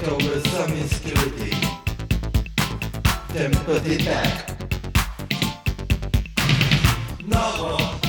Over some insecurity, then put it back. Novel, product,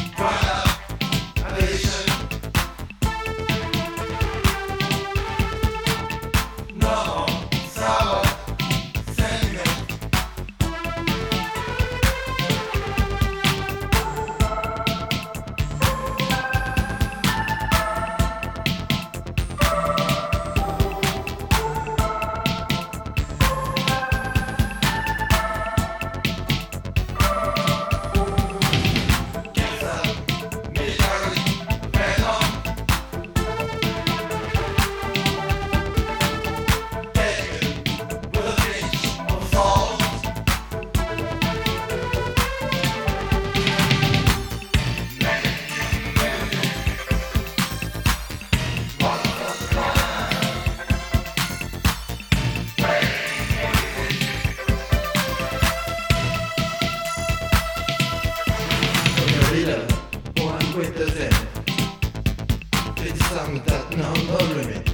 that no limit.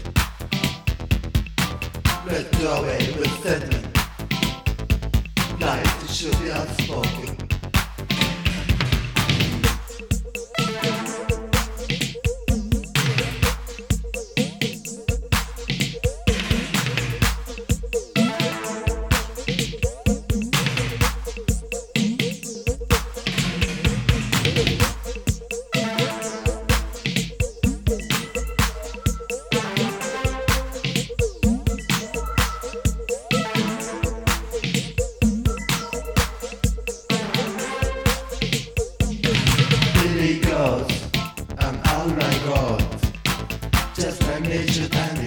Let's do away with sentiment. Life should be outspoken. Nature panic.